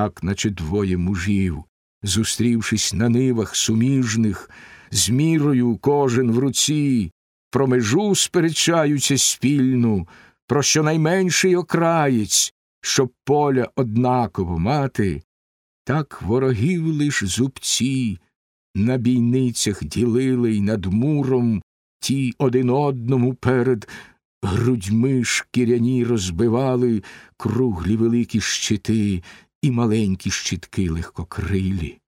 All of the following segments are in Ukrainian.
так наче двоє мужів, зустрівшись на нивах суміжних, з мірою кожен в руці, про межу сперечаються спільну, про щонайменший окраєць, щоб поля однаково мати, так ворогів лиш зубці на бійницях ділили й над муром ті один одному перед грудьми шкіряні розбивали круглі великі щити і маленькі щитки легкокрилі.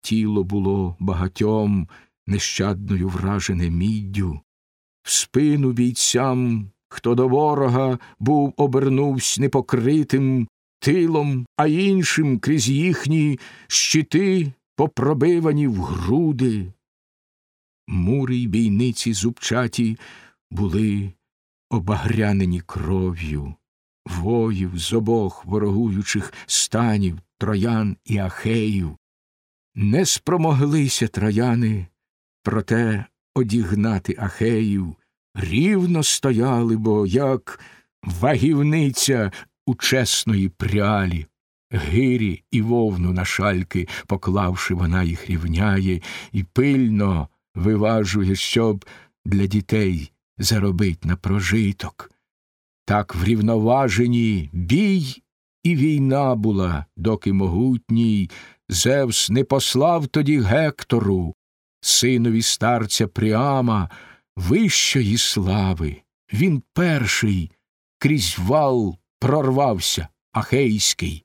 Тіло було багатьом нещадною вражене міддю, в спину бійцям, хто до ворога був обернувсь непокритим тилом, а іншим крізь їхні щити попробивані в груди. Мури й бійниці зубчаті були обагрянені кров'ю, воїв з обох ворогуючих станів троян і ахеїв. Не спромоглися трояни, проте одігнати ахеїв, рівно стояли, бо як вагівниця у чесної прялі. Гирі і вовну на шальки, поклавши, вона їх рівняє, і пильно виважує, щоб для дітей заробить на прожиток. Так врівноважені бій і війна була, доки могутній Зевс не послав тоді Гектору, синові старця Пріама, вищої слави. Він перший крізь вал прорвався, ахейський.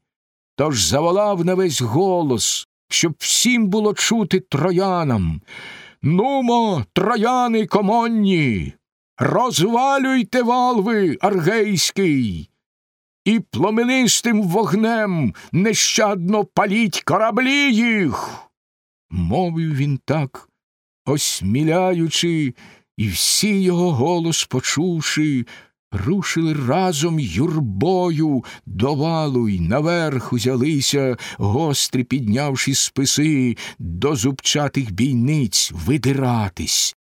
Тож заволав на весь голос, щоб всім було чути троянам. Нумо, трояни комонні, розвалюйте валви аргейський, і пломенистим вогнем нещадно паліть кораблі їх. Мовив він так, осміляючи, і всі його голос почувши, рушили разом юрбою до валу й наверх узялися, гострі піднявши списи, до зубчатих бійниць видиратись.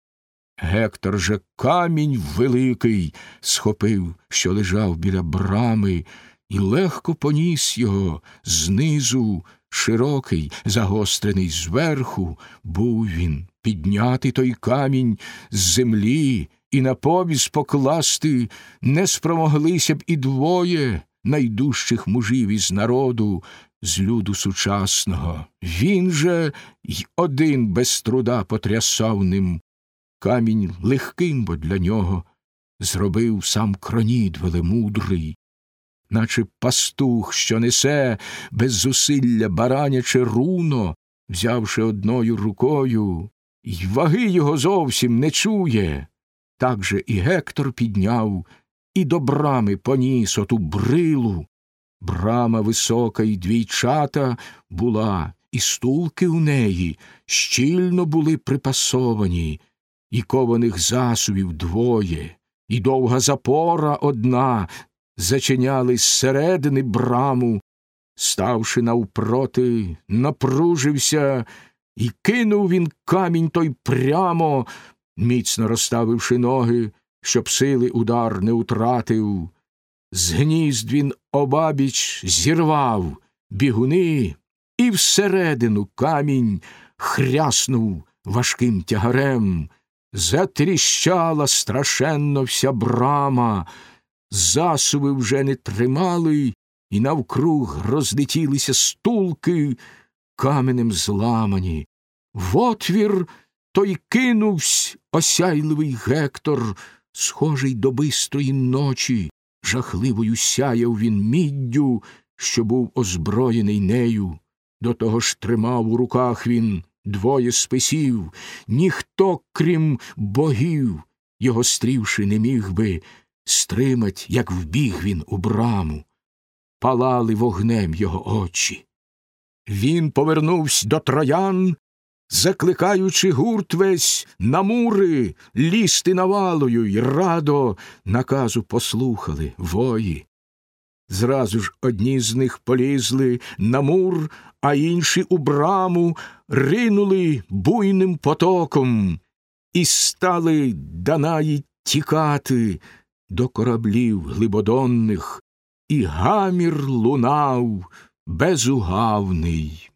Гектор же камінь великий схопив, що лежав біля брами, і легко поніс його знизу, широкий, загострений зверху, був він підняти той камінь з землі і на повіс покласти не спромоглися б і двоє найдужчих мужів із народу, з люду сучасного. Він же й один без труда потрясав ним. Камінь легким, бо для нього зробив сам кронід велемудрий, наче пастух, що несе без зусилля бараняче руно, взявши одною рукою, й ваги його зовсім не чує. Так же і Гектор підняв, і до брами поніс оту брилу. Брама висока й двійчата була, і стулки у неї щільно були припасовані, і кованих засувів двоє, і довга запора одна зачиняли зсередини браму, ставши навпроти, напружився, і кинув він камінь той прямо міцно розставивши ноги, щоб сили удар не утратив. З гнізд він обабіч зірвав бігуни, і всередину камінь хряснув важким тягарем, затріщала страшенно вся брама, засуви вже не тримали, і навкруг розлетілися стулки, каменем зламані. В отвір той кинувсь осяйливий Гектор, схожий до бистрої ночі, жахливою сяяв він міддю, що був озброєний нею. До того ж тримав у руках він двоє списів, ніхто, крім богів, його стрівши, не міг би стримать, як вбіг він у браму. Палали вогнем його очі. Він повернувся до троян закликаючи гурт весь на мури лізти навалою й радо наказу послухали вої. Зразу ж одні з них полізли на мур, а інші у браму ринули буйним потоком і стали данаї тікати до кораблів глибодонних, і гамір лунав безугавний.